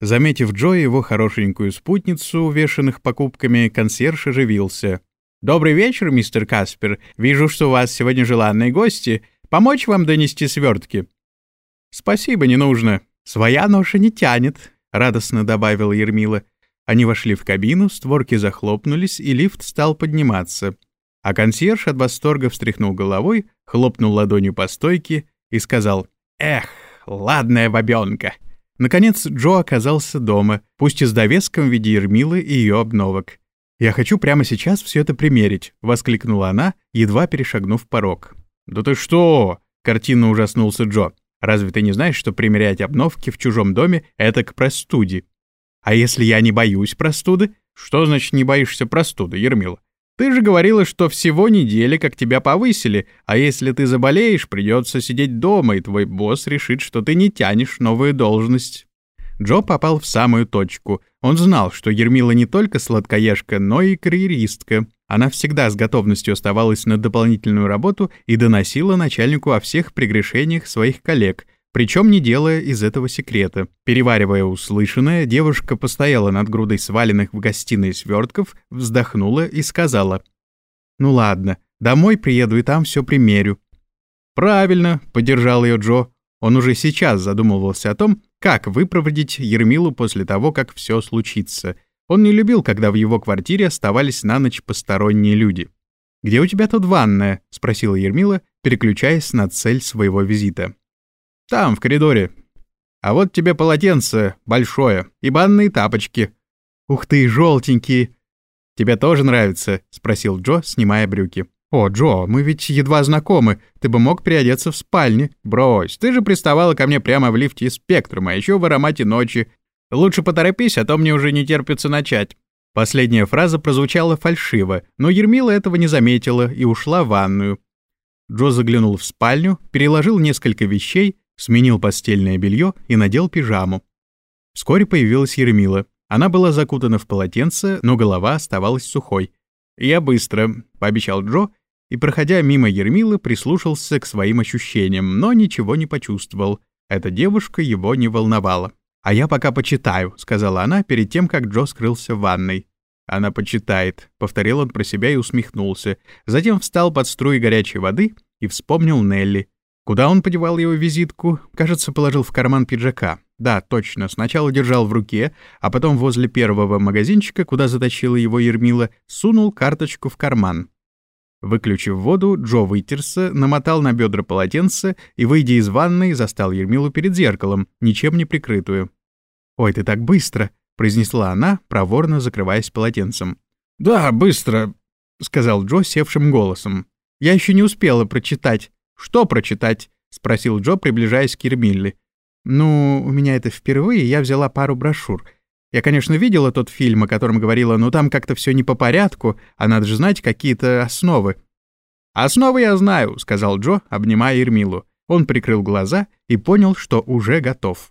Заметив Джо и его хорошенькую спутницу, увешанных покупками, консьерж оживился. «Добрый вечер, мистер Каспер. Вижу, что у вас сегодня желанные гости. Помочь вам донести свертки?» «Спасибо, не нужно. Своя ноша не тянет», — радостно добавила Ермила. Они вошли в кабину, створки захлопнулись, и лифт стал подниматься. А консьерж от восторга встряхнул головой, хлопнул ладонью по стойке и сказал «Эх, ладная бабёнка!» Наконец Джо оказался дома, пусть и с довеском в виде Ермилы и ее обновок. «Я хочу прямо сейчас все это примерить», — воскликнула она, едва перешагнув порог. «Да ты что?» — картинно ужаснулся Джо. «Разве ты не знаешь, что примерять обновки в чужом доме — это к простуде?» А если я не боюсь простуды? Что значит не боишься простуды, Ермила? Ты же говорила, что всего недели, как тебя повысили, а если ты заболеешь, придется сидеть дома, и твой босс решит, что ты не тянешь новую должность. Джо попал в самую точку. Он знал, что Ермила не только сладкоежка, но и карьеристка. Она всегда с готовностью оставалась на дополнительную работу и доносила начальнику о всех прегрешениях своих коллег, причем не делая из этого секрета. Переваривая услышанное, девушка постояла над грудой сваленных в гостиной свертков, вздохнула и сказала. «Ну ладно, домой приеду и там все примерю». «Правильно», — поддержал ее Джо. Он уже сейчас задумывался о том, как выпроводить Ермилу после того, как все случится. Он не любил, когда в его квартире оставались на ночь посторонние люди. «Где у тебя тут ванная?» — спросила Ермила, переключаясь на цель своего визита. Там, в коридоре. А вот тебе полотенце большое и банные тапочки. Ух ты, желтенькие. Тебе тоже нравится? спросил Джо, снимая брюки. «О, Джо, мы ведь едва знакомы. Ты бы мог приодеться в спальне. Брось, ты же приставала ко мне прямо в лифте из спектрума, а еще в аромате ночи. Лучше поторопись, а то мне уже не терпится начать». Последняя фраза прозвучала фальшиво, но Ермила этого не заметила и ушла в ванную. Джо заглянул в спальню, переложил несколько вещей сменил постельное белье и надел пижаму. Вскоре появилась Ермила. Она была закутана в полотенце, но голова оставалась сухой. «Я быстро», — пообещал Джо, и, проходя мимо Ермилы, прислушался к своим ощущениям, но ничего не почувствовал. Эта девушка его не волновала. «А я пока почитаю», — сказала она перед тем, как Джо скрылся в ванной. «Она почитает», — повторил он про себя и усмехнулся. Затем встал под струи горячей воды и вспомнил Нелли. Куда он подевал его визитку? Кажется, положил в карман пиджака. Да, точно, сначала держал в руке, а потом возле первого магазинчика, куда затащила его Ермила, сунул карточку в карман. Выключив воду, Джо вытерся, намотал на бедра полотенце и, выйдя из ванной, застал Ермилу перед зеркалом, ничем не прикрытую. «Ой, ты так быстро!» — произнесла она, проворно закрываясь полотенцем. «Да, быстро!» — сказал Джо севшим голосом. «Я еще не успела прочитать. «Что прочитать?» — спросил Джо, приближаясь к Ермилле. «Ну, у меня это впервые, я взяла пару брошюр. Я, конечно, видела тот фильм, о котором говорила, но там как-то все не по порядку, а надо же знать какие-то основы». «Основы я знаю», — сказал Джо, обнимая Ермилу. Он прикрыл глаза и понял, что уже готов.